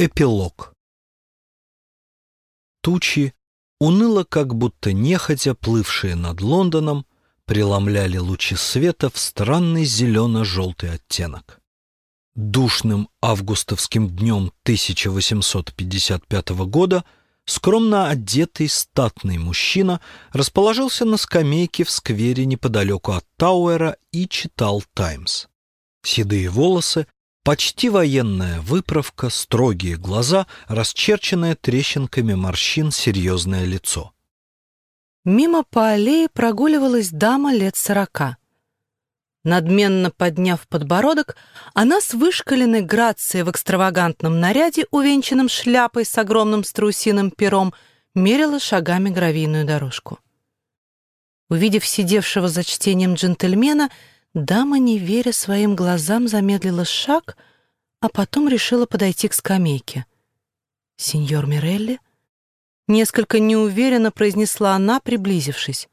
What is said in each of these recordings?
Эпилог Тучи, уныло как будто нехотя плывшие над Лондоном, преломляли лучи света в странный зелено-желтый оттенок. Душным августовским днем 1855 года скромно одетый статный мужчина расположился на скамейке в сквере неподалеку от Тауэра и читал «Таймс». Седые волосы, почти военная выправка, строгие глаза, расчерченное трещинками морщин серьезное лицо. Мимо по аллее прогуливалась дама лет сорока. Надменно подняв подбородок, она с вышкаленной грацией в экстравагантном наряде, увенчанном шляпой с огромным страусиным пером, мерила шагами гравийную дорожку. Увидев сидевшего за чтением джентльмена, дама, не веря своим глазам, замедлила шаг, а потом решила подойти к скамейке. «Сеньор Мирелли?» Несколько неуверенно произнесла она, приблизившись.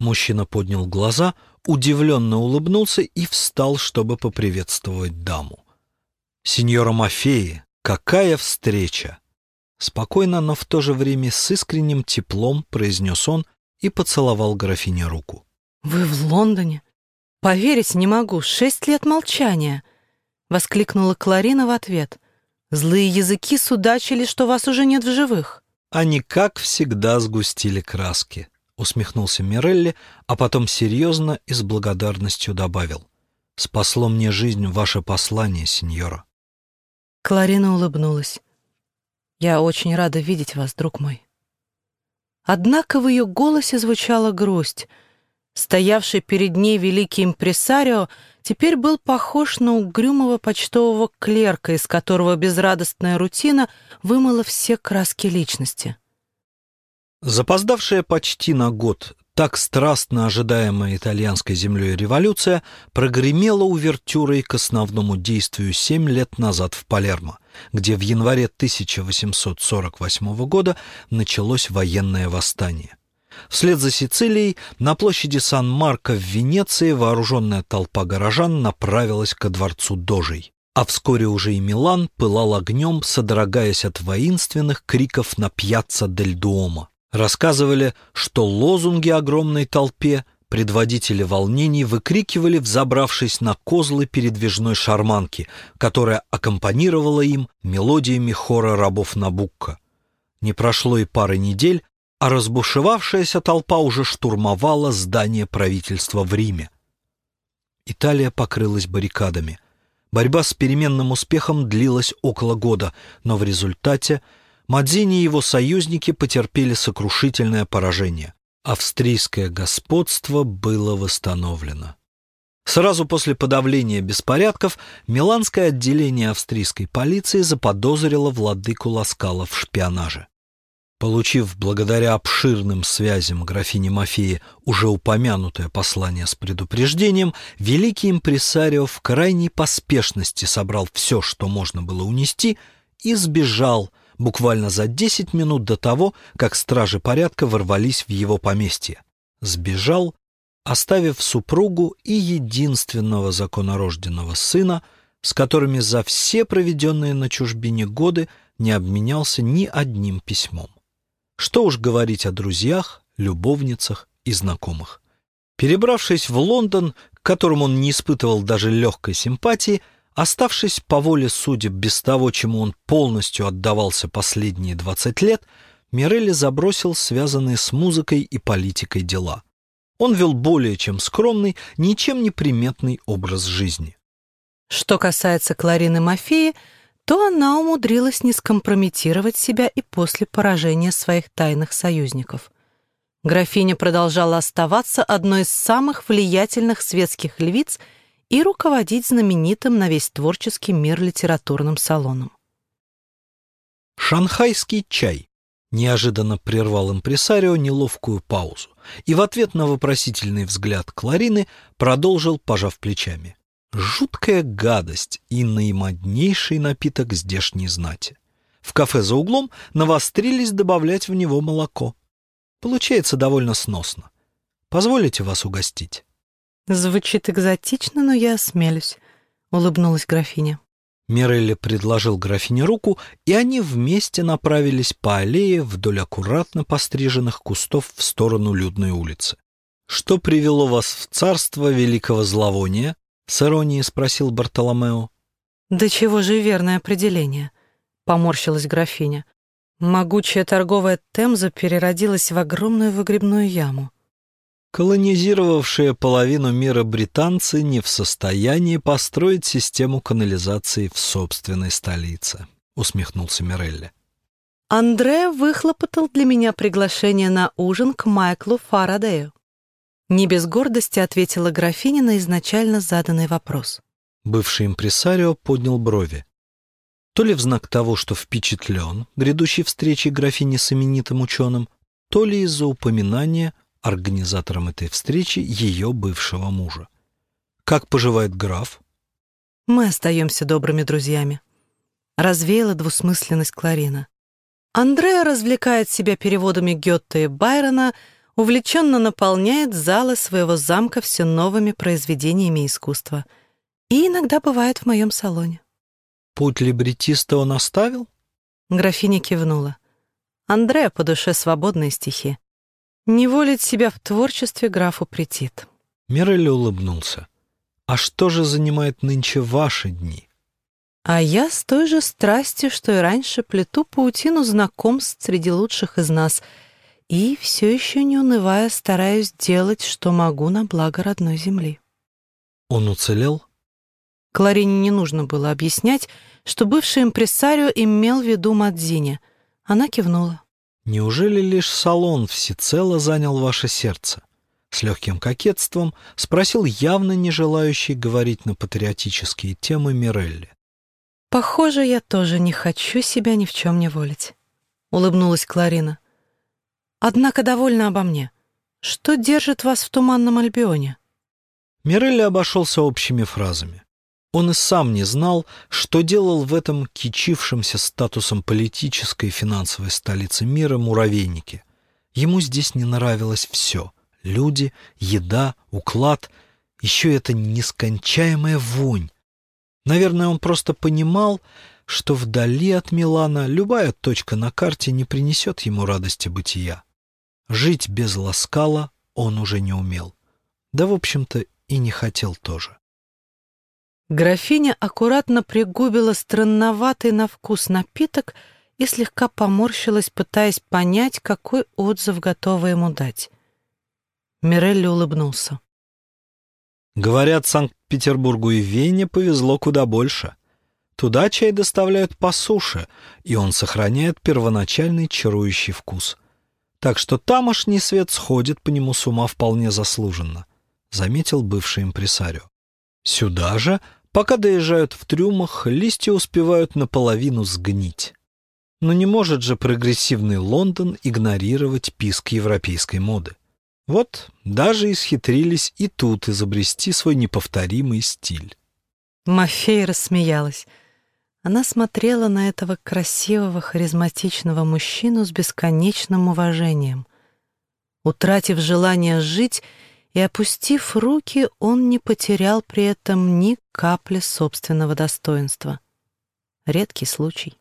Мужчина поднял глаза, удивленно улыбнулся и встал, чтобы поприветствовать даму. «Сеньора Мафеи, какая встреча!» Спокойно, но в то же время с искренним теплом произнес он и поцеловал графине руку. «Вы в Лондоне? Поверить не могу. Шесть лет молчания!» Воскликнула Кларина в ответ. «Злые языки судачили, что вас уже нет в живых». Они, как всегда, сгустили краски усмехнулся Мирелли, а потом серьезно и с благодарностью добавил. «Спасло мне жизнь ваше послание, сеньора». Кларина улыбнулась. «Я очень рада видеть вас, друг мой». Однако в ее голосе звучала грусть. Стоявший перед ней великий импресарио теперь был похож на угрюмого почтового клерка, из которого безрадостная рутина вымыла все краски личности. Запоздавшая почти на год так страстно ожидаемая итальянской землей революция прогремела увертюрой к основному действию семь лет назад в Палермо, где в январе 1848 года началось военное восстание. Вслед за Сицилией на площади Сан-Марко в Венеции вооруженная толпа горожан направилась ко дворцу Дожей. А вскоре уже и Милан пылал огнем, содрогаясь от воинственных криков на пьяцца дель Дуомо. Рассказывали, что лозунги огромной толпе предводители волнений выкрикивали, взобравшись на козлы передвижной шарманки, которая аккомпанировала им мелодиями хора рабов Набукка. Не прошло и пары недель, а разбушевавшаяся толпа уже штурмовала здание правительства в Риме. Италия покрылась баррикадами. Борьба с переменным успехом длилась около года, но в результате – Мадзини и его союзники потерпели сокрушительное поражение. Австрийское господство было восстановлено. Сразу после подавления беспорядков Миланское отделение австрийской полиции заподозрило владыку Ласкала в шпионаже. Получив благодаря обширным связям графини Мафии уже упомянутое послание с предупреждением, великий импресарио в крайней поспешности собрал все, что можно было унести, и сбежал, буквально за 10 минут до того, как стражи порядка ворвались в его поместье. Сбежал, оставив супругу и единственного законорожденного сына, с которыми за все проведенные на чужбине годы не обменялся ни одним письмом. Что уж говорить о друзьях, любовницах и знакомых. Перебравшись в Лондон, к которому он не испытывал даже легкой симпатии, Оставшись по воле судеб без того, чему он полностью отдавался последние 20 лет, Мирелли забросил связанные с музыкой и политикой дела. Он вел более чем скромный, ничем не приметный образ жизни. Что касается Кларины Мафеи, то она умудрилась не скомпрометировать себя и после поражения своих тайных союзников. Графиня продолжала оставаться одной из самых влиятельных светских львиц – и руководить знаменитым на весь творческий мир литературным салоном. «Шанхайский чай», — неожиданно прервал импресарио неловкую паузу и в ответ на вопросительный взгляд Кларины продолжил, пожав плечами. «Жуткая гадость и наимоднейший напиток здешней знати. В кафе за углом навострились добавлять в него молоко. Получается довольно сносно. Позволите вас угостить?» «Звучит экзотично, но я осмелюсь», — улыбнулась графиня. Мирелли предложил графине руку, и они вместе направились по аллее вдоль аккуратно постриженных кустов в сторону Людной улицы. «Что привело вас в царство великого зловония?» — с иронией спросил Бартоломео. «Да чего же верное определение?» — поморщилась графиня. Могучая торговая Темза переродилась в огромную выгребную яму. Колонизировавшие половину мира британцы не в состоянии построить систему канализации в собственной столице, усмехнулся Мирелли. Андре выхлопотал для меня приглашение на ужин к Майклу Фарадею. Не без гордости ответила графиня на изначально заданный вопрос. Бывший импресарио поднял брови. То ли в знак того, что впечатлен грядущей встречей графини с именитым ученым, то ли из-за упоминания организатором этой встречи ее бывшего мужа. «Как поживает граф?» «Мы остаемся добрыми друзьями», — развеяла двусмысленность Кларина. Андреа развлекает себя переводами Гетте и Байрона, увлеченно наполняет залы своего замка все новыми произведениями искусства и иногда бывает в моем салоне. «Путь либретиста он оставил?» Графиня кивнула. Андреа по душе свободные стихи. Не волить себя в творчестве графу претит. Мирелли улыбнулся. «А что же занимает нынче ваши дни?» А я с той же страстью, что и раньше, плету паутину знакомств среди лучших из нас и, все еще не унывая, стараюсь делать, что могу на благо родной земли. Он уцелел? Кларине не нужно было объяснять, что бывший импресарио имел в виду Мадзине. Она кивнула. Неужели лишь салон всецело занял ваше сердце? С легким кокетством спросил явно не желающий говорить на патриотические темы Мирелли. «Похоже, я тоже не хочу себя ни в чем не волить», — улыбнулась Кларина. «Однако довольна обо мне. Что держит вас в Туманном Альбионе?» Мирелли обошелся общими фразами. Он и сам не знал, что делал в этом кичившемся статусом политической и финансовой столицы мира муравейнике. Ему здесь не нравилось все — люди, еда, уклад, еще эта нескончаемая вонь. Наверное, он просто понимал, что вдали от Милана любая точка на карте не принесет ему радости бытия. Жить без ласкала он уже не умел. Да, в общем-то, и не хотел тоже. Графиня аккуратно пригубила странноватый на вкус напиток и слегка поморщилась, пытаясь понять, какой отзыв готова ему дать. Мирелли улыбнулся. «Говорят, Санкт-Петербургу и Вене повезло куда больше. Туда чай доставляют по суше, и он сохраняет первоначальный чарующий вкус. Так что тамошний свет сходит по нему с ума вполне заслуженно», — заметил бывший импресарио. «Сюда же Пока доезжают в трюмах, листья успевают наполовину сгнить. Но не может же прогрессивный Лондон игнорировать писк европейской моды. Вот даже исхитрились и тут изобрести свой неповторимый стиль. Мафей рассмеялась. Она смотрела на этого красивого, харизматичного мужчину с бесконечным уважением. Утратив желание жить, и, опустив руки, он не потерял при этом ни капли собственного достоинства. Редкий случай.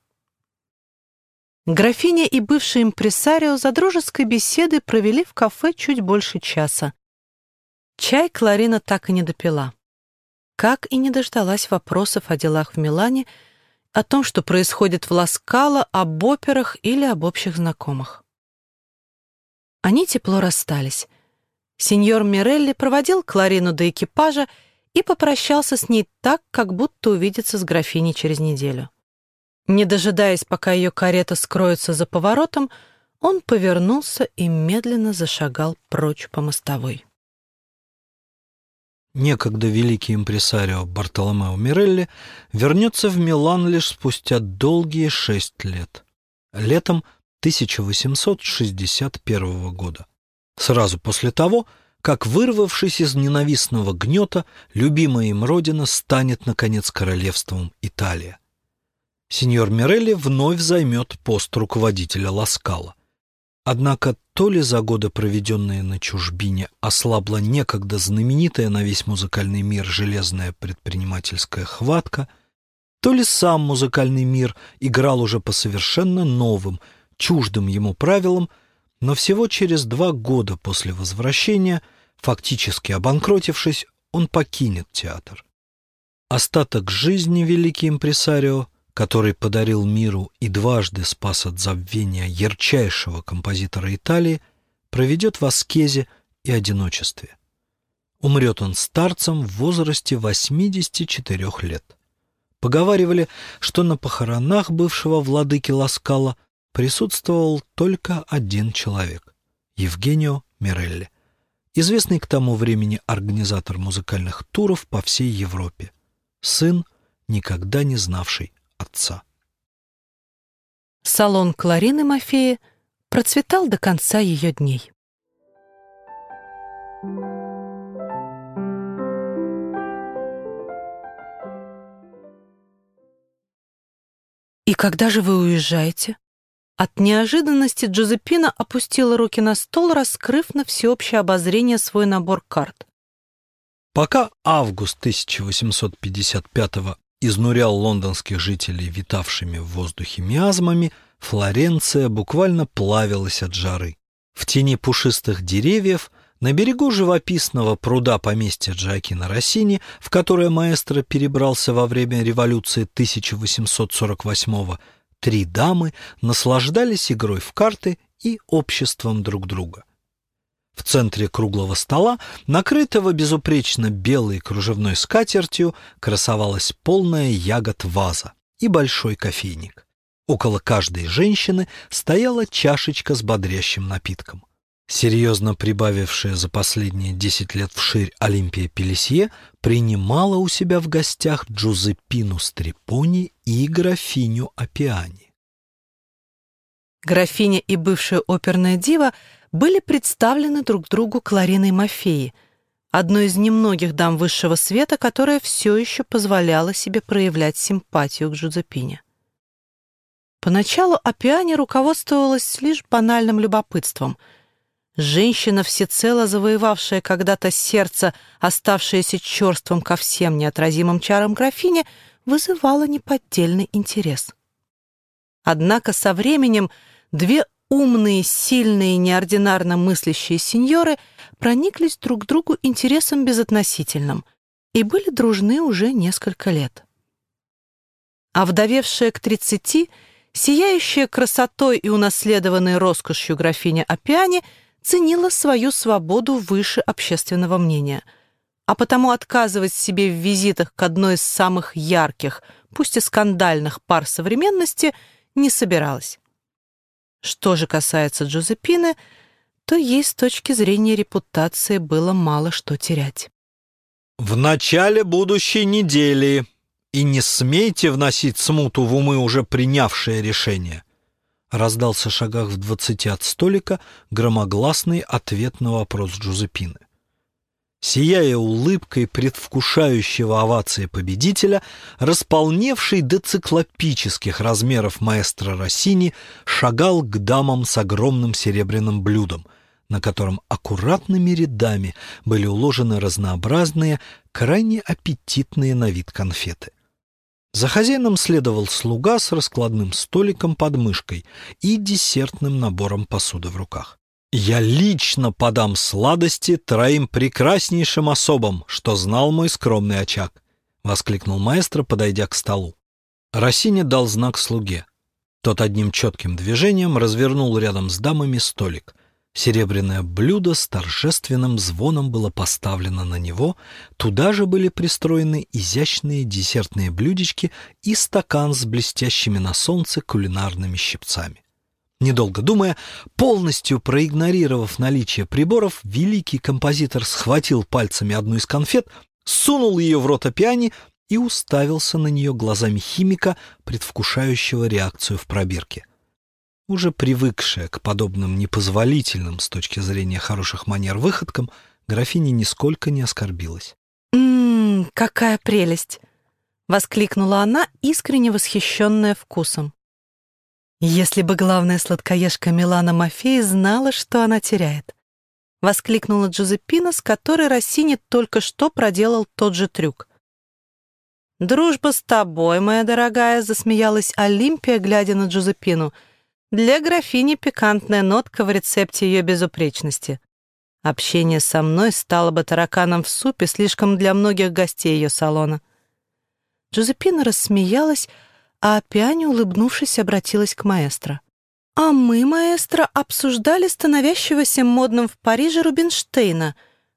Графиня и бывший импресарио за дружеской беседой провели в кафе чуть больше часа. Чай Кларина так и не допила. Как и не дождалась вопросов о делах в Милане, о том, что происходит в Ласкало, об операх или об общих знакомых. Они тепло расстались. Сеньор Мирелли проводил Кларину до экипажа и попрощался с ней так, как будто увидится с графиней через неделю. Не дожидаясь, пока ее карета скроется за поворотом, он повернулся и медленно зашагал прочь по мостовой. Некогда великий импресарио Бартоломео Мирелли вернется в Милан лишь спустя долгие шесть лет, летом 1861 года сразу после того, как, вырвавшись из ненавистного гнета, любимая им родина станет, наконец, королевством Италия. Сеньор Мирелли вновь займет пост руководителя Ласкала. Однако то ли за годы, проведенные на чужбине, ослабла некогда знаменитая на весь музыкальный мир железная предпринимательская хватка, то ли сам музыкальный мир играл уже по совершенно новым, чуждым ему правилам, но всего через два года после возвращения, фактически обанкротившись, он покинет театр. Остаток жизни великий импресарио, который подарил миру и дважды спас от забвения ярчайшего композитора Италии, проведет в аскезе и одиночестве. Умрет он старцем в возрасте 84 лет. Поговаривали, что на похоронах бывшего владыки Ласкала присутствовал только один человек — Евгенио Мирелли, известный к тому времени организатор музыкальных туров по всей Европе, сын, никогда не знавший отца. Салон Кларины Мафеи процветал до конца ее дней. «И когда же вы уезжаете?» От неожиданности Джозепина опустила руки на стол, раскрыв на всеобщее обозрение свой набор карт. Пока август 1855 изнурял лондонских жителей витавшими в воздухе миазмами, Флоренция буквально плавилась от жары. В тени пушистых деревьев, на берегу живописного пруда поместья Джакина Россини, в которое маэстро перебрался во время революции 1848 года, три дамы наслаждались игрой в карты и обществом друг друга. В центре круглого стола, накрытого безупречно белой кружевной скатертью, красовалась полная ягод ваза и большой кофейник. Около каждой женщины стояла чашечка с бодрящим напитком. Серьезно прибавившая за последние десять лет вширь Олимпия Пелесье принимала у себя в гостях Джузеппину Стрепони и графиню Апиани. Графиня и бывшая оперная дива были представлены друг другу Клариной Мафеи, одной из немногих дам высшего света, которая все еще позволяла себе проявлять симпатию к Джузеппине. Поначалу Апиани руководствовалась лишь банальным любопытством — Женщина, всецело завоевавшая когда-то сердце, оставшееся черством ко всем неотразимым чарам графини, вызывала неподдельный интерес. Однако со временем две умные, сильные, неординарно мыслящие сеньоры прониклись друг к другу интересом безотносительным и были дружны уже несколько лет. А вдовевшая к тридцати, сияющая красотой и унаследованной роскошью графиня Апиани — ценила свою свободу выше общественного мнения, а потому отказывать себе в визитах к одной из самых ярких, пусть и скандальных пар современности не собиралась. Что же касается Джозепины, то ей с точки зрения репутации было мало что терять. «В начале будущей недели и не смейте вносить смуту в умы уже принявшее решение. Раздался шагах в двадцати от столика громогласный ответ на вопрос Джузепины. Сияя улыбкой предвкушающего овации победителя, располневший до циклопических размеров маэстро Россини шагал к дамам с огромным серебряным блюдом, на котором аккуратными рядами были уложены разнообразные, крайне аппетитные на вид конфеты. За хозяином следовал слуга с раскладным столиком под мышкой и десертным набором посуды в руках. «Я лично подам сладости троим прекраснейшим особам, что знал мой скромный очаг», — воскликнул маэстро, подойдя к столу. Рассини дал знак слуге. Тот одним четким движением развернул рядом с дамами столик. Серебряное блюдо с торжественным звоном было поставлено на него, туда же были пристроены изящные десертные блюдечки и стакан с блестящими на солнце кулинарными щипцами. Недолго думая, полностью проигнорировав наличие приборов, великий композитор схватил пальцами одну из конфет, сунул ее в рот опиани и уставился на нее глазами химика, предвкушающего реакцию в пробирке уже привыкшая к подобным непозволительным с точки зрения хороших манер выходкам, графиня нисколько не оскорбилась. «Ммм, какая прелесть!» — воскликнула она, искренне восхищенная вкусом. «Если бы главная сладкоежка Милана Мафей знала, что она теряет!» — воскликнула Джузеппина, с которой Россини только что проделал тот же трюк. «Дружба с тобой, моя дорогая», — засмеялась Олимпия, глядя на Джузепину. «Для графини пикантная нотка в рецепте ее безупречности. Общение со мной стало бы тараканом в супе слишком для многих гостей ее салона». Джузепина рассмеялась, а Пиани, улыбнувшись, обратилась к маэстро. «А мы, маэстро, обсуждали становящегося модным в Париже Рубинштейна»,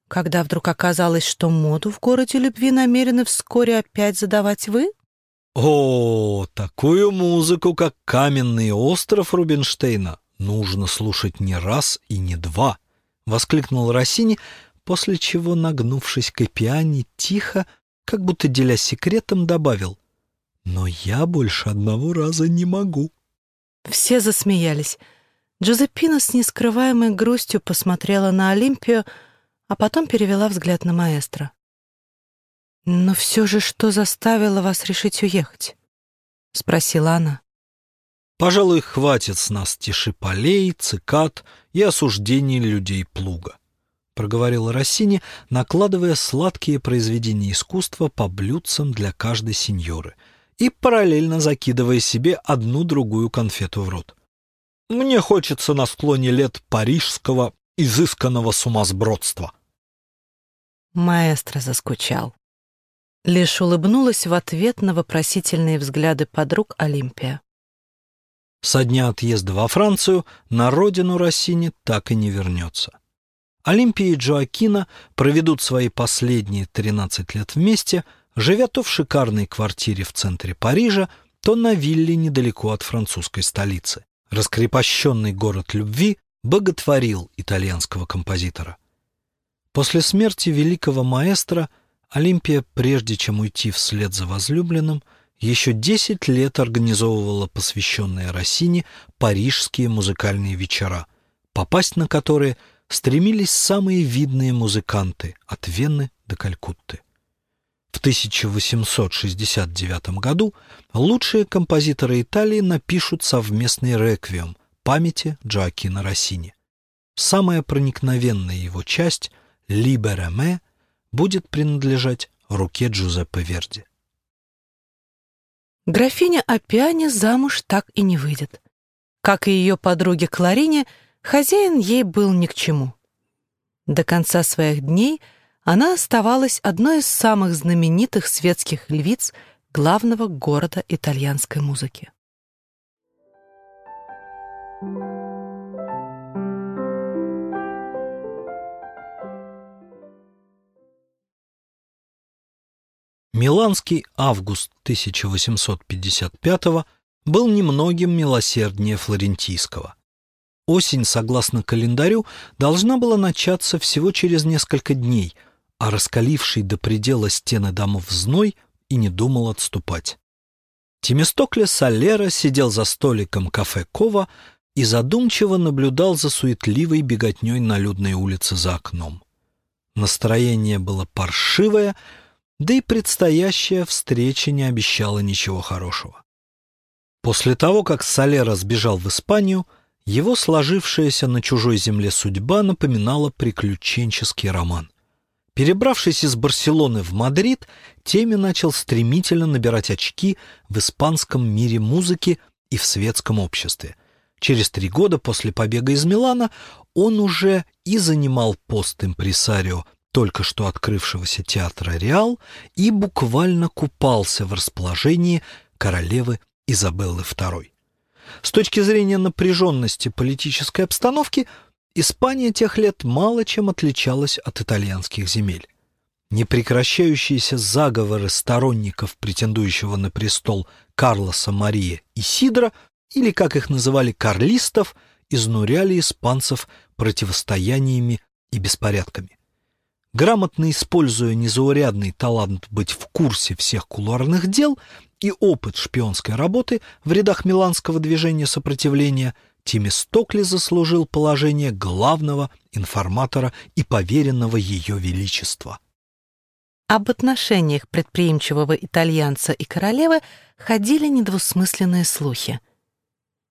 когда вдруг оказалось, что моду в городе любви намерены вскоре опять задавать вы? О, такую музыку, как «Каменный остров» Рубинштейна, нужно слушать не раз и не два, — воскликнул Россини, после чего, нагнувшись к пиане, тихо, как будто делясь секретом, добавил. «Но я больше одного раза не могу». Все засмеялись. Джозепина с нескрываемой грустью посмотрела на Олимпию, а потом перевела взгляд на маэстро. «Но все же что заставило вас решить уехать?» — спросила она. «Пожалуй, хватит с нас тиши полей, цикад и осуждений людей плуга», — проговорила Россини, накладывая сладкие произведения искусства по блюдцам для каждой сеньоры и параллельно закидывая себе одну-другую конфету в рот. «Мне хочется на склоне лет парижского изысканного сумасбродства». Маэстро заскучал. Лишь улыбнулась в ответ на вопросительные взгляды подруг Олимпия. Со дня отъезда во Францию на родину Россини так и не вернется. Олимпия и Джоакина проведут свои последние 13 лет вместе, живя то в шикарной квартире в центре Парижа, то на вилле недалеко от французской столицы. Раскрепощенный город любви боготворил итальянского композитора. После смерти великого маэстро Олимпия, прежде чем уйти вслед за возлюбленным, еще десять лет организовывала посвященные Россине парижские музыкальные вечера, попасть на которые стремились самые видные музыканты от Вены до Калькутты. В 1869 году лучшие композиторы Италии напишут совместный реквием памяти Джоакина Россини. Самая проникновенная его часть «Либера ме» будет принадлежать руке Джузеппе Верди. Графиня Апиани замуж так и не выйдет. Как и ее подруге Кларине, хозяин ей был ни к чему. До конца своих дней она оставалась одной из самых знаменитых светских львиц главного города итальянской музыки. Миланский август 1855 был немногим милосерднее флорентийского. Осень, согласно календарю, должна была начаться всего через несколько дней, а раскаливший до предела стены домов зной и не думал отступать. Темистокле Солера сидел за столиком кафе Кова и задумчиво наблюдал за суетливой беготней на людной улице за окном. Настроение было паршивое — да и предстоящая встреча не обещала ничего хорошего. После того, как Солера сбежал в Испанию, его сложившаяся на чужой земле судьба напоминала приключенческий роман. Перебравшись из Барселоны в Мадрид, Теми начал стремительно набирать очки в испанском мире музыки и в светском обществе. Через три года после побега из Милана он уже и занимал пост импресарио только что открывшегося театра «Реал» и буквально купался в расположении королевы Изабеллы II. С точки зрения напряженности политической обстановки, Испания тех лет мало чем отличалась от итальянских земель. Непрекращающиеся заговоры сторонников, претендующего на престол Карлоса Мария и Сидра, или, как их называли, карлистов, изнуряли испанцев противостояниями и беспорядками. Грамотно используя незаурядный талант быть в курсе всех кулуарных дел и опыт шпионской работы в рядах миланского движения сопротивления, Тимистокли заслужил положение главного информатора и поверенного ее величества. Об отношениях предприимчивого итальянца и королевы ходили недвусмысленные слухи.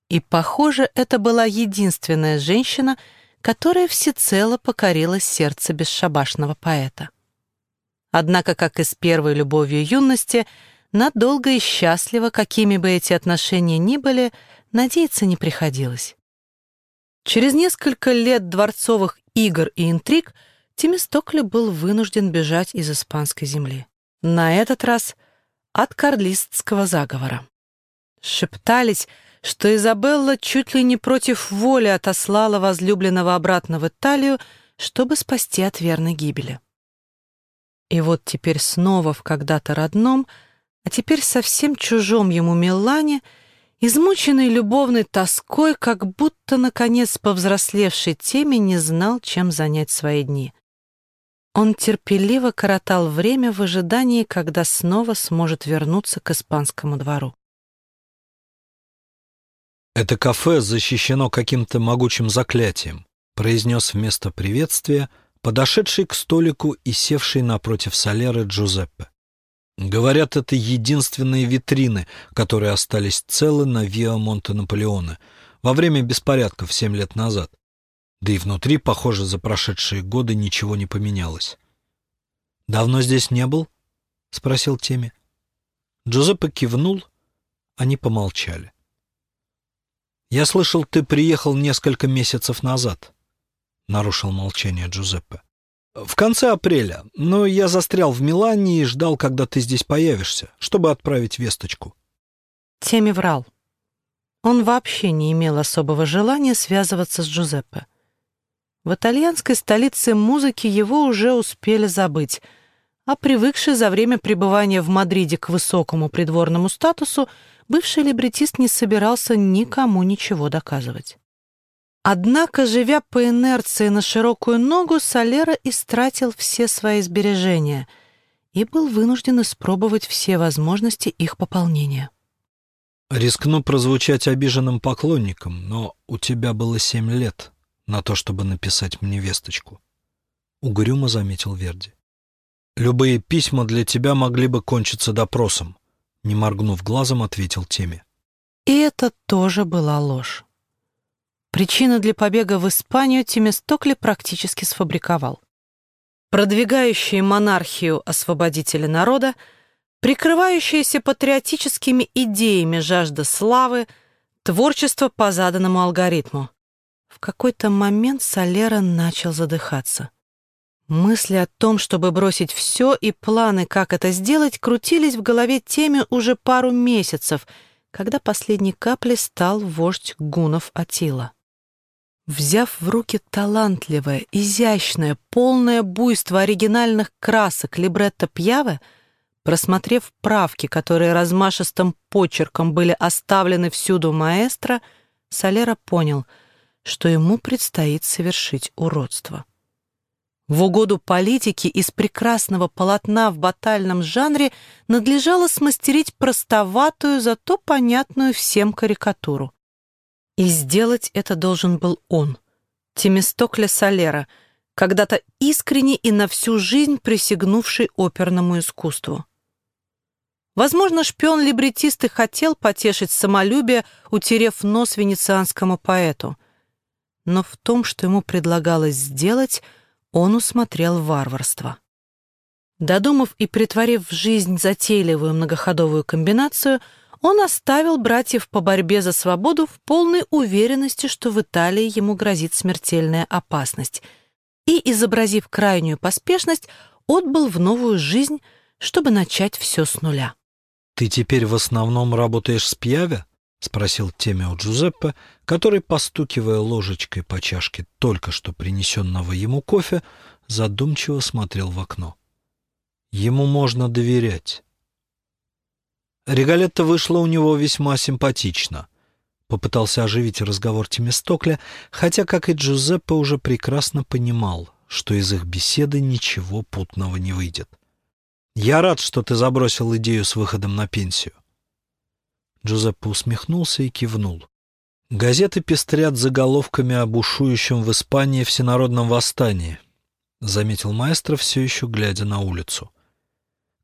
И, похоже, это была единственная женщина, которая всецело покорила сердце бесшабашного поэта. Однако, как и с первой любовью юности, надолго и счастливо, какими бы эти отношения ни были, надеяться не приходилось. Через несколько лет дворцовых игр и интриг Тимистокли был вынужден бежать из испанской земли. На этот раз от карлистского заговора. Шептались, что Изабелла чуть ли не против воли отослала возлюбленного обратно в Италию, чтобы спасти от верной гибели. И вот теперь снова в когда-то родном, а теперь совсем чужом ему Милане, измученный любовной тоской, как будто, наконец, повзрослевший теме не знал, чем занять свои дни. Он терпеливо коротал время в ожидании, когда снова сможет вернуться к испанскому двору. «Это кафе защищено каким-то могучим заклятием», произнес вместо приветствия подошедший к столику и севший напротив Солеры Джузеппе. Говорят, это единственные витрины, которые остались целы на Виа Монте-Наполеоне во время беспорядков семь лет назад. Да и внутри, похоже, за прошедшие годы ничего не поменялось. «Давно здесь не был?» — спросил Теми. Джузеппе кивнул, они помолчали. «Я слышал, ты приехал несколько месяцев назад», — нарушил молчание Джузеппе. «В конце апреля, но я застрял в Милане и ждал, когда ты здесь появишься, чтобы отправить весточку». Теми врал. Он вообще не имел особого желания связываться с Джузеппе. В итальянской столице музыки его уже успели забыть, а привыкший за время пребывания в Мадриде к высокому придворному статусу, бывший либретист не собирался никому ничего доказывать. Однако, живя по инерции на широкую ногу, Солера истратил все свои сбережения и был вынужден испробовать все возможности их пополнения. «Рискну прозвучать обиженным поклонником, но у тебя было семь лет на то, чтобы написать мне весточку», — угрюмо заметил Верди. «Любые письма для тебя могли бы кончиться допросом», не моргнув глазом, ответил Теми. И это тоже была ложь. Причину для побега в Испанию Тимистокли практически сфабриковал. Продвигающие монархию освободители народа, прикрывающиеся патриотическими идеями жажда славы, творчество по заданному алгоритму. В какой-то момент Солера начал задыхаться. Мысли о том, чтобы бросить все и планы, как это сделать, крутились в голове теме уже пару месяцев, когда последней каплей стал вождь гунов Атила. Взяв в руки талантливое, изящное, полное буйство оригинальных красок либретто Пьяве, просмотрев правки, которые размашистым почерком были оставлены всюду маэстро, Солера понял — что ему предстоит совершить уродство. В угоду политики из прекрасного полотна в батальном жанре надлежало смастерить простоватую, зато понятную всем карикатуру. И сделать это должен был он, Темистокля Солера, когда-то искренне и на всю жизнь присягнувший оперному искусству. Возможно, шпион-либретист и хотел потешить самолюбие, утерев нос венецианскому поэту — но в том, что ему предлагалось сделать, он усмотрел варварство. Додумав и притворив в жизнь затейливую многоходовую комбинацию, он оставил братьев по борьбе за свободу в полной уверенности, что в Италии ему грозит смертельная опасность, и, изобразив крайнюю поспешность, отбыл в новую жизнь, чтобы начать все с нуля. «Ты теперь в основном работаешь с Пьяве?» — спросил Темио Джузеппе, который, постукивая ложечкой по чашке только что принесенного ему кофе, задумчиво смотрел в окно. Ему можно доверять. Регалетта вышла у него весьма симпатично. Попытался оживить разговор Темистокля, хотя, как и Джузеппе, уже прекрасно понимал, что из их беседы ничего путного не выйдет. «Я рад, что ты забросил идею с выходом на пенсию. Джузеппе усмехнулся и кивнул. Газеты пестрят заголовками об ушующем в Испании всенародном восстании, заметил маэстро, все еще глядя на улицу.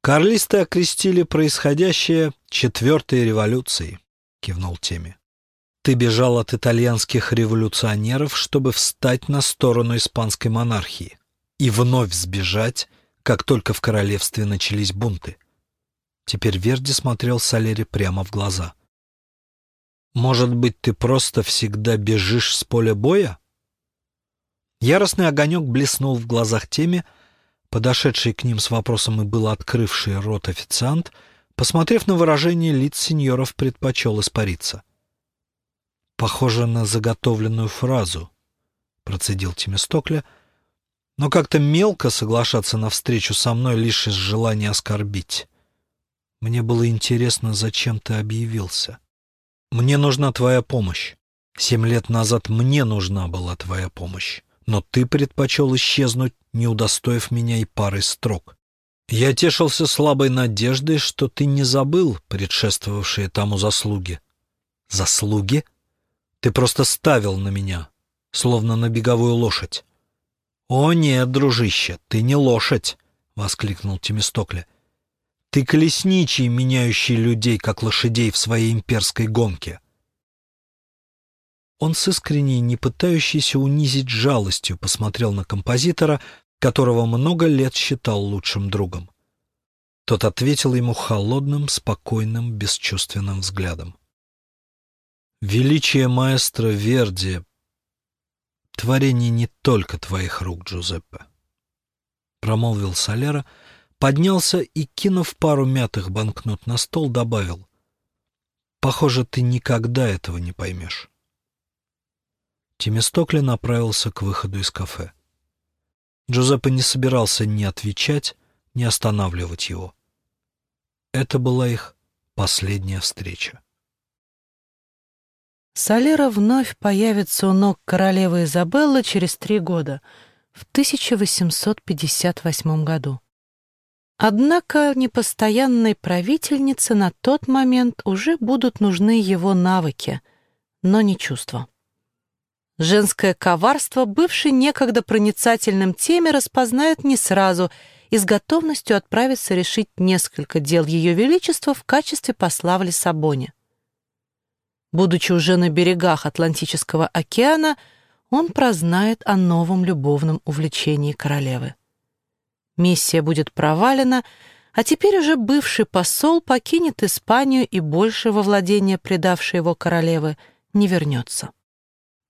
Карлисты окрестили происходящее четвертой революцией, кивнул Теми. Ты бежал от итальянских революционеров, чтобы встать на сторону испанской монархии и вновь сбежать, как только в королевстве начались бунты. Теперь Верди смотрел Салере прямо в глаза. «Может быть, ты просто всегда бежишь с поля боя?» Яростный огонек блеснул в глазах теми, подошедший к ним с вопросом и был открывший рот официант, посмотрев на выражение лиц сеньоров, предпочел испариться. «Похоже на заготовленную фразу», — процедил Тимистокля, «но как-то мелко соглашаться на встречу со мной лишь из желания оскорбить. Мне было интересно, зачем ты объявился. Мне нужна твоя помощь. Семь лет назад мне нужна была твоя помощь но ты предпочел исчезнуть, не удостоив меня и пары строк. Я тешился слабой надеждой, что ты не забыл предшествовавшие тому заслуги. Заслуги? Ты просто ставил на меня, словно на беговую лошадь. «О нет, дружище, ты не лошадь!» — воскликнул Темистокля. «Ты колесничий, меняющий людей, как лошадей в своей имперской гонке. Он с искренней, не пытающейся унизить жалостью, посмотрел на композитора, которого много лет считал лучшим другом. Тот ответил ему холодным, спокойным, бесчувственным взглядом. «Величие маэстро Верди — творение не только твоих рук, Джузеппе», — промолвил Солера, поднялся и, кинув пару мятых банкнот на стол, добавил. «Похоже, ты никогда этого не поймешь». Тимистокли направился к выходу из кафе. Джузеппе не собирался ни отвечать, ни останавливать его. Это была их последняя встреча. Солера вновь появится у ног королевы Изабеллы через три года, в 1858 году. Однако непостоянной правительнице на тот момент уже будут нужны его навыки, но не чувства. Женское коварство, бывший некогда проницательным теме, распознает не сразу и с готовностью отправится решить несколько дел Ее Величества в качестве посла в Лиссабоне. Будучи уже на берегах Атлантического океана, он прознает о новом любовном увлечении королевы. Миссия будет провалена, а теперь уже бывший посол покинет Испанию и больше во владение предавшей его королевы не вернется.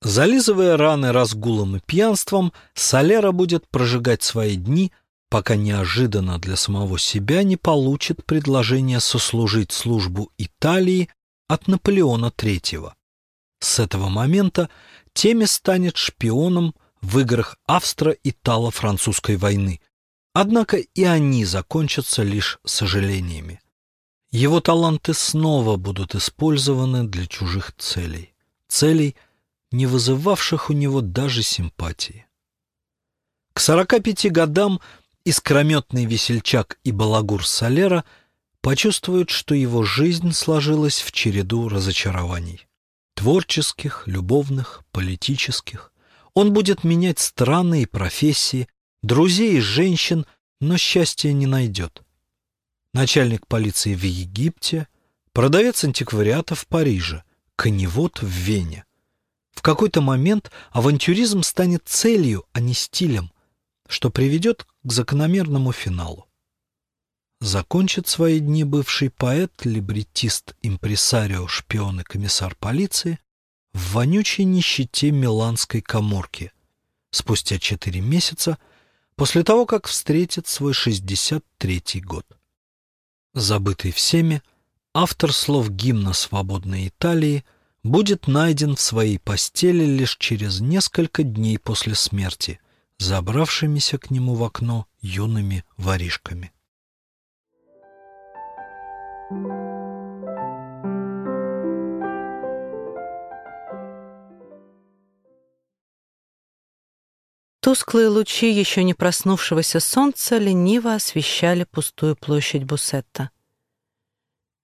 Зализывая раны разгулом и пьянством, Солера будет прожигать свои дни, пока неожиданно для самого себя не получит предложение сослужить службу Италии от Наполеона III. С этого момента Теми станет шпионом в играх Австро-Итало-Французской войны, однако и они закончатся лишь сожалениями. Его таланты снова будут использованы для чужих целей, целей – не вызывавших у него даже симпатии. К 45 годам искрометный весельчак и балагур Солера почувствуют, что его жизнь сложилась в череду разочарований. Творческих, любовных, политических. Он будет менять страны и профессии, друзей и женщин, но счастья не найдет. Начальник полиции в Египте, продавец антиквариата в Париже, коневод в Вене. В какой-то момент авантюризм станет целью, а не стилем, что приведет к закономерному финалу. Закончит свои дни бывший поэт, либретист, импресарио, шпион и комиссар полиции в вонючей нищете миланской коморки спустя четыре месяца после того, как встретит свой 63-й год. Забытый всеми, автор слов гимна свободной Италии – будет найден в своей постели лишь через несколько дней после смерти, забравшимися к нему в окно юными воришками. Тусклые лучи еще не проснувшегося солнца лениво освещали пустую площадь Бусетта.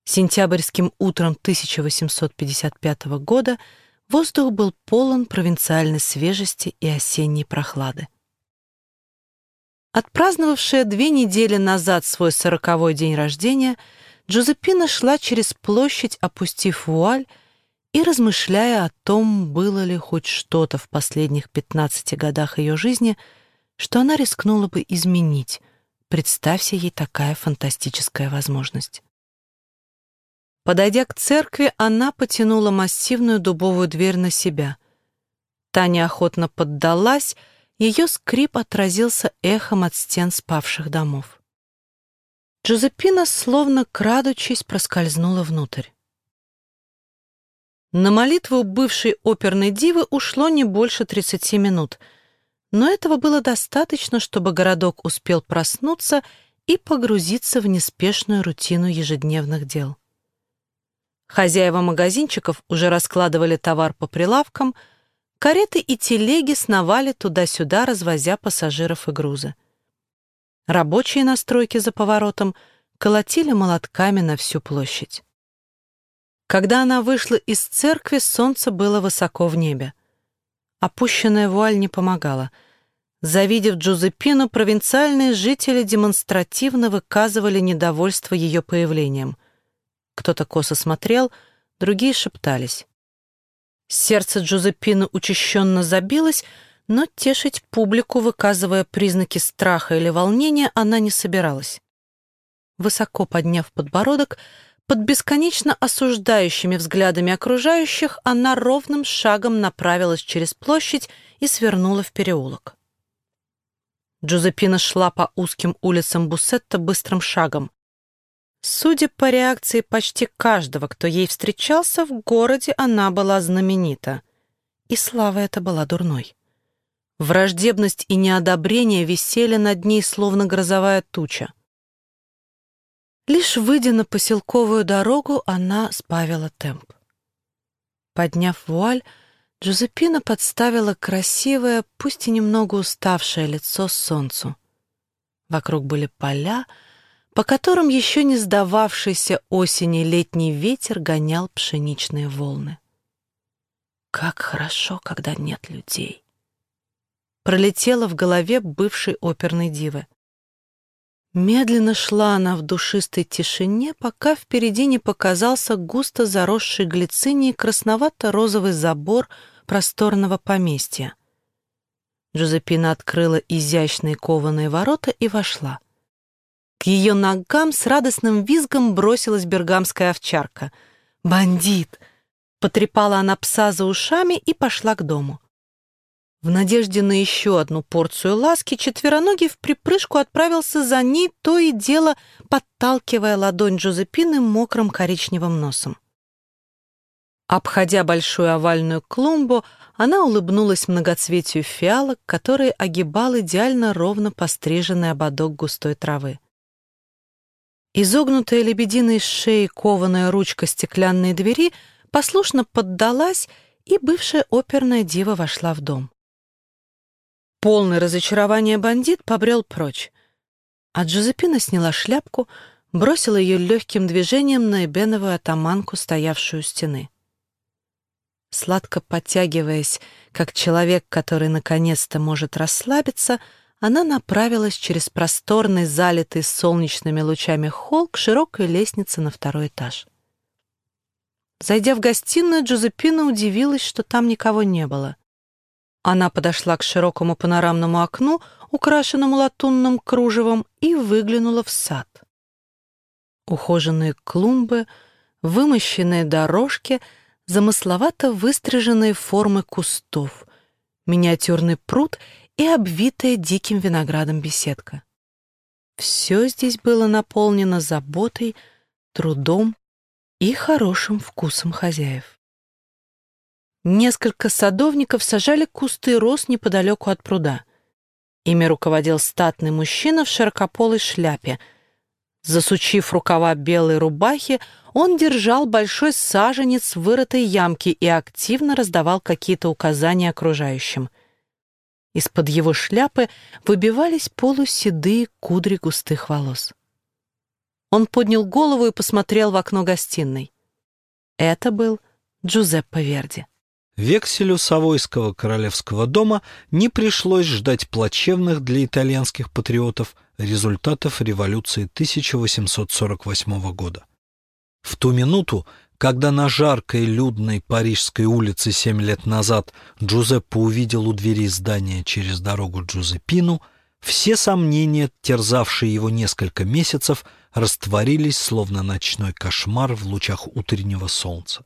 Сентябрьским утром 1855 года воздух был полон провинциальной свежести и осенней прохлады. Отпраздновавшая две недели назад свой сороковой день рождения, Джузеппина шла через площадь, опустив вуаль и размышляя о том, было ли хоть что-то в последних 15 годах ее жизни, что она рискнула бы изменить, представься ей такая фантастическая возможность. Подойдя к церкви, она потянула массивную дубовую дверь на себя. Та неохотно поддалась, ее скрип отразился эхом от стен спавших домов. Джозепина, словно крадучись, проскользнула внутрь. На молитву бывшей оперной дивы ушло не больше 30 минут, но этого было достаточно, чтобы городок успел проснуться и погрузиться в неспешную рутину ежедневных дел. Хозяева магазинчиков уже раскладывали товар по прилавкам, кареты и телеги сновали туда-сюда, развозя пассажиров и грузы. Рабочие на стройке за поворотом колотили молотками на всю площадь. Когда она вышла из церкви, солнце было высоко в небе. Опущенная вуаль не помогала. Завидев Джузеппину, провинциальные жители демонстративно выказывали недовольство ее появлением. Кто-то косо смотрел, другие шептались. Сердце Джузеппины учащенно забилось, но тешить публику, выказывая признаки страха или волнения, она не собиралась. Высоко подняв подбородок, под бесконечно осуждающими взглядами окружающих, она ровным шагом направилась через площадь и свернула в переулок. Джузеппина шла по узким улицам Буссетта быстрым шагом. Судя по реакции почти каждого, кто ей встречался, в городе она была знаменита. И слава эта была дурной. Враждебность и неодобрение висели над ней, словно грозовая туча. Лишь выйдя на поселковую дорогу, она сбавила темп. Подняв вуаль, Джузеппина подставила красивое, пусть и немного уставшее лицо солнцу. Вокруг были поля, по которым еще не сдававшийся осени летний ветер гонял пшеничные волны. Как хорошо, когда нет людей пролетела в голове бывшей оперной дивы. Медленно шла она в душистой тишине, пока впереди не показался густо заросший глицинией красновато-розовый забор просторного поместья. Джузеппина открыла изящные кованые ворота и вошла. К ее ногам с радостным визгом бросилась бергамская овчарка. «Бандит!» Потрепала она пса за ушами и пошла к дому. В надежде на еще одну порцию ласки четвероногий в припрыжку отправился за ней, то и дело подталкивая ладонь Джозепины мокрым коричневым носом. Обходя большую овальную клумбу, она улыбнулась многоцветию фиалок, которые огибал идеально ровно постриженный ободок густой травы. Изогнутая лебединой шеей кованая ручка стеклянной двери послушно поддалась, и бывшая оперная дива вошла в дом. Полное разочарование бандит побрел прочь. А Джозепина сняла шляпку, бросила ее легким движением на эбеновую атаманку, стоявшую у стены. Сладко подтягиваясь, как человек, который наконец-то может расслабиться, она направилась через просторный, залитый солнечными лучами холл к широкой лестнице на второй этаж. Зайдя в гостиную, Джозепина удивилась, что там никого не было. Она подошла к широкому панорамному окну, украшенному латунным кружевом, и выглянула в сад. Ухоженные клумбы, вымощенные дорожки, замысловато выстриженные формы кустов, миниатюрный пруд и обвитая диким виноградом беседка. Все здесь было наполнено заботой, трудом и хорошим вкусом хозяев. Несколько садовников сажали кусты роз неподалеку от пруда. Ими руководил статный мужчина в широкополой шляпе. Засучив рукава белой рубахи, он держал большой саженец в вырытой ямке и активно раздавал какие-то указания окружающим. Из-под его шляпы выбивались полуседые кудри густых волос. Он поднял голову и посмотрел в окно гостиной. Это был Джузеппе Верди. Векселю Савойского королевского дома не пришлось ждать плачевных для итальянских патриотов результатов революции 1848 года. В ту минуту, когда на жаркой людной парижской улице семь лет назад Джузеппе увидел у двери здания через дорогу Джузеппину, Все сомнения, терзавшие его несколько месяцев, растворились, словно ночной кошмар в лучах утреннего солнца.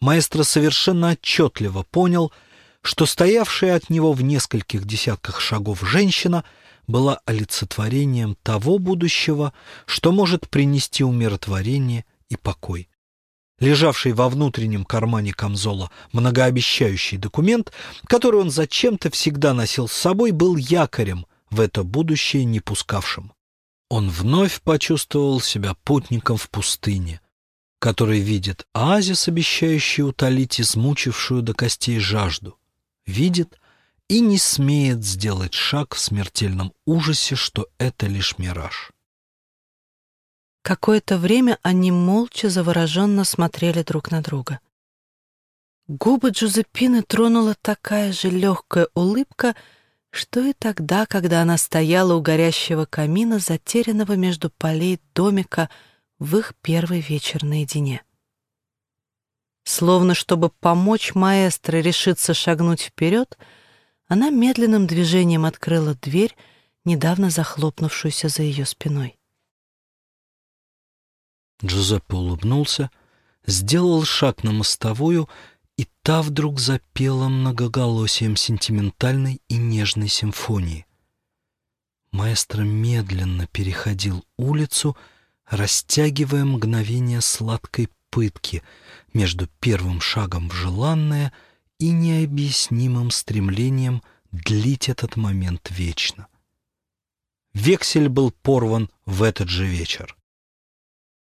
Маэстро совершенно отчетливо понял, что стоявшая от него в нескольких десятках шагов женщина была олицетворением того будущего, что может принести умиротворение и покой. Лежавший во внутреннем кармане камзола многообещающий документ, который он зачем-то всегда носил с собой, был якорем, в это будущее не пускавшим. Он вновь почувствовал себя путником в пустыне, который видит оазис, обещающий утолить измучившую до костей жажду, видит и не смеет сделать шаг в смертельном ужасе, что это лишь мираж. Какое-то время они молча завороженно смотрели друг на друга. Губы Джузеппины тронула такая же легкая улыбка, что и тогда, когда она стояла у горящего камина, затерянного между полей домика в их первый вечер наедине. Словно чтобы помочь маэстро решиться шагнуть вперед, она медленным движением открыла дверь, недавно захлопнувшуюся за ее спиной. Джузеппе улыбнулся, сделал шаг на мостовую и та вдруг запела многоголосием сентиментальной и нежной симфонии. Маэстро медленно переходил улицу, растягивая мгновение сладкой пытки между первым шагом в желанное и необъяснимым стремлением длить этот момент вечно. Вексель был порван в этот же вечер.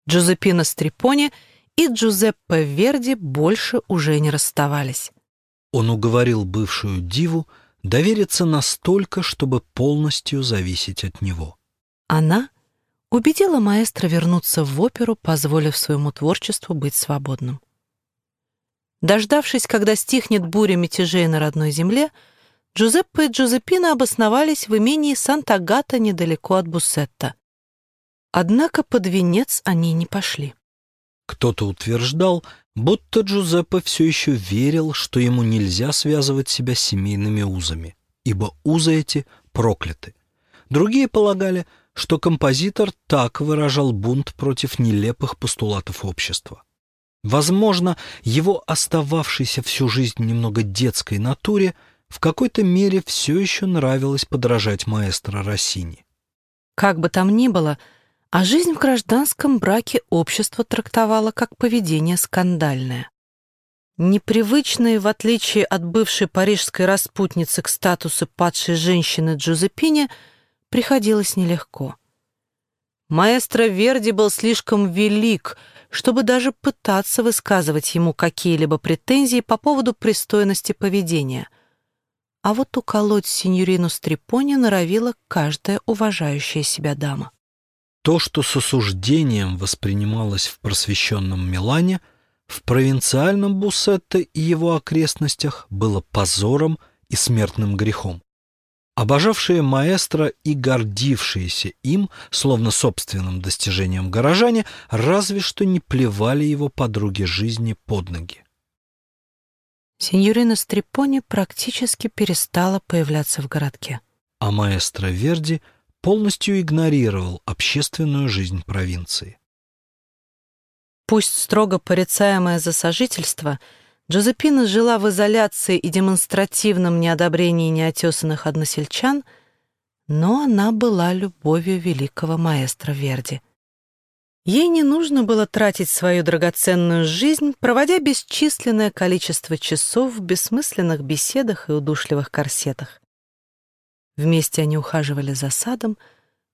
Джузеппина Стрипони — и Джузеппе Верди больше уже не расставались. Он уговорил бывшую диву довериться настолько, чтобы полностью зависеть от него. Она убедила маэстро вернуться в оперу, позволив своему творчеству быть свободным. Дождавшись, когда стихнет буря мятежей на родной земле, Джузеппе и Джузеппина обосновались в имении Санта-Гата недалеко от Буссетта. Однако под венец они не пошли. Кто-то утверждал, будто Джузеппе все еще верил, что ему нельзя связывать себя с семейными узами, ибо узы эти прокляты. Другие полагали, что композитор так выражал бунт против нелепых постулатов общества. Возможно, его остававшейся всю жизнь немного детской натуре в какой-то мере все еще нравилось подражать маэстро Россини. Как бы там ни было, а жизнь в гражданском браке общество трактовало как поведение скандальное. Непривычные, в отличие от бывшей парижской распутницы к статусу падшей женщины Джузеппине, приходилось нелегко. Маэстро Верди был слишком велик, чтобы даже пытаться высказывать ему какие-либо претензии по поводу пристойности поведения. А вот уколоть сеньорину Стрипони норовила каждая уважающая себя дама. То, что с осуждением воспринималось в просвещенном Милане, в провинциальном Буссетте и его окрестностях было позором и смертным грехом. Обожавшие маэстро и гордившиеся им, словно собственным достижением горожане, разве что не плевали его подруги жизни под ноги. Синьорина Стрипони практически перестала появляться в городке. А маэстро Верди — полностью игнорировал общественную жизнь провинции. Пусть строго порицаемая за сожительство, Джозепина жила в изоляции и демонстративном неодобрении неотесанных односельчан, но она была любовью великого маэстро Верди. Ей не нужно было тратить свою драгоценную жизнь, проводя бесчисленное количество часов в бессмысленных беседах и удушливых корсетах. Вместе они ухаживали за садом,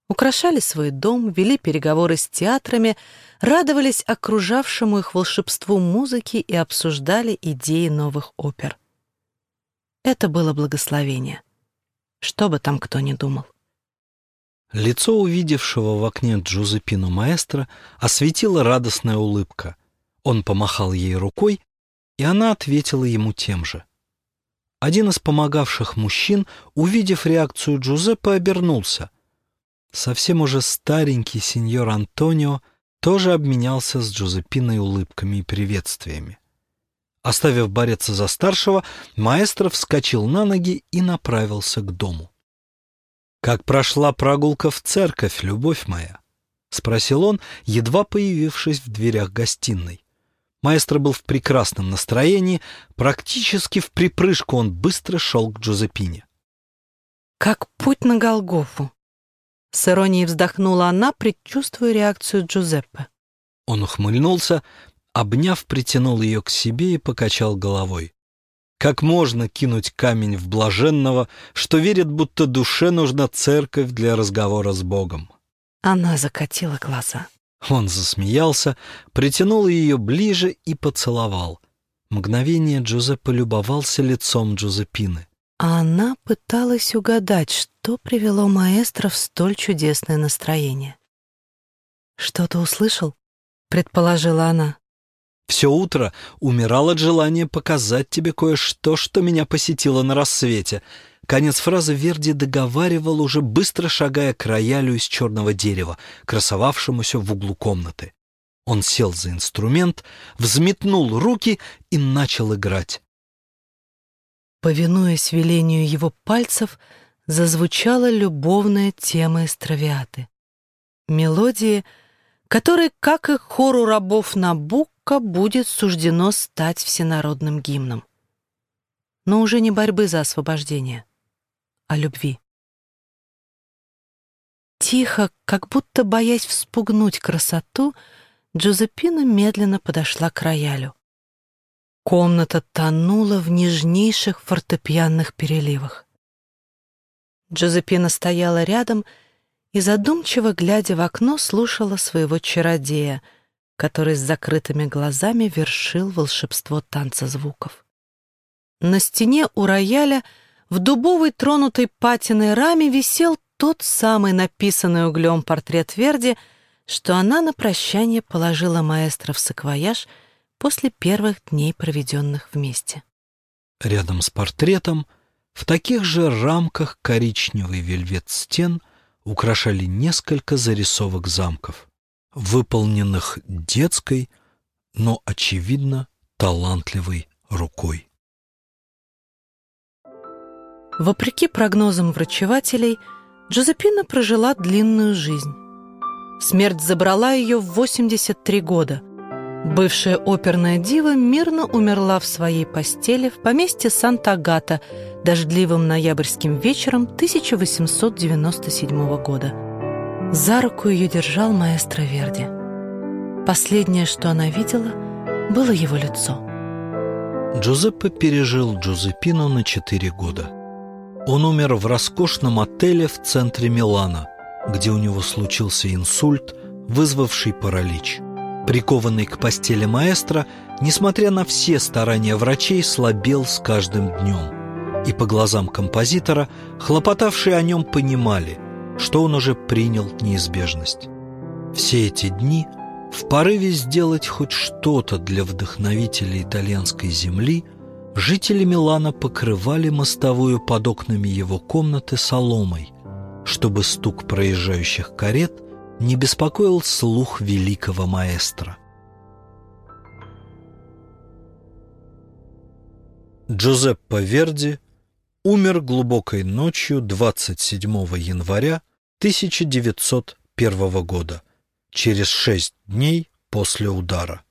украшали свой дом, вели переговоры с театрами, радовались окружавшему их волшебству музыки и обсуждали идеи новых опер. Это было благословение. Что бы там кто ни думал. Лицо увидевшего в окне Джузепину маэстро осветила радостная улыбка. Он помахал ей рукой, и она ответила ему тем же. Один из помогавших мужчин, увидев реакцию Джузеппе, обернулся. Совсем уже старенький сеньор Антонио тоже обменялся с Джузеппиной улыбками и приветствиями. Оставив бореться за старшего, маэстро вскочил на ноги и направился к дому. «Как прошла прогулка в церковь, любовь моя?» — спросил он, едва появившись в дверях гостиной. Маэстро был в прекрасном настроении, практически в припрыжку он быстро шел к Джузепине. «Как путь на Голгофу!» С иронией вздохнула она, предчувствуя реакцию Джузеппе. Он ухмыльнулся, обняв, притянул ее к себе и покачал головой. Как можно кинуть камень в блаженного, что верит, будто душе нужна церковь для разговора с Богом? Она закатила глаза. Он засмеялся, притянул ее ближе и поцеловал. Мгновение Джузеппе любовался лицом Джузеппины. А она пыталась угадать, что привело маэстро в столь чудесное настроение. «Что-то услышал?» — предположила она. Все утро умирал от желания показать тебе кое-что, что меня посетило на рассвете. Конец фразы Верди договаривал, уже быстро шагая к роялю из черного дерева, красовавшемуся в углу комнаты. Он сел за инструмент, взметнул руки и начал играть. Повинуясь велению его пальцев, зазвучала любовная тема из травиаты. Мелодии, которой, как и хору рабов Набук, Востока будет суждено стать всенародным гимном. Но уже не борьбы за освобождение, а любви. Тихо, как будто боясь вспугнуть красоту, Джозепина медленно подошла к роялю. Комната тонула в нежнейших фортепианных переливах. Джозепина стояла рядом и, задумчиво глядя в окно, слушала своего чародея — который с закрытыми глазами вершил волшебство танца звуков. На стене у рояля в дубовой тронутой патиной раме висел тот самый написанный углем портрет Верди, что она на прощание положила маэстро в саквояж после первых дней, проведенных вместе. Рядом с портретом, в таких же рамках коричневый вельвет стен, украшали несколько зарисовок замков выполненных детской, но, очевидно, талантливой рукой. Вопреки прогнозам врачевателей, Джозепина прожила длинную жизнь. Смерть забрала ее в 83 года. Бывшая оперная дива мирно умерла в своей постели в поместье Санта-Агата дождливым ноябрьским вечером 1897 года. За руку ее держал маэстро Верди. Последнее, что она видела, было его лицо. Джузеппе пережил Джузеппину на четыре года. Он умер в роскошном отеле в центре Милана, где у него случился инсульт, вызвавший паралич. Прикованный к постели маэстро, несмотря на все старания врачей, слабел с каждым днем. И по глазам композитора, хлопотавшие о нем понимали – что он уже принял неизбежность. Все эти дни в порыве сделать хоть что-то для вдохновителей итальянской земли жители Милана покрывали мостовую под окнами его комнаты соломой, чтобы стук проезжающих карет не беспокоил слух великого маэстро. Джузеппе Верди умер глубокой ночью 27 января 1901 года, через шесть дней после удара.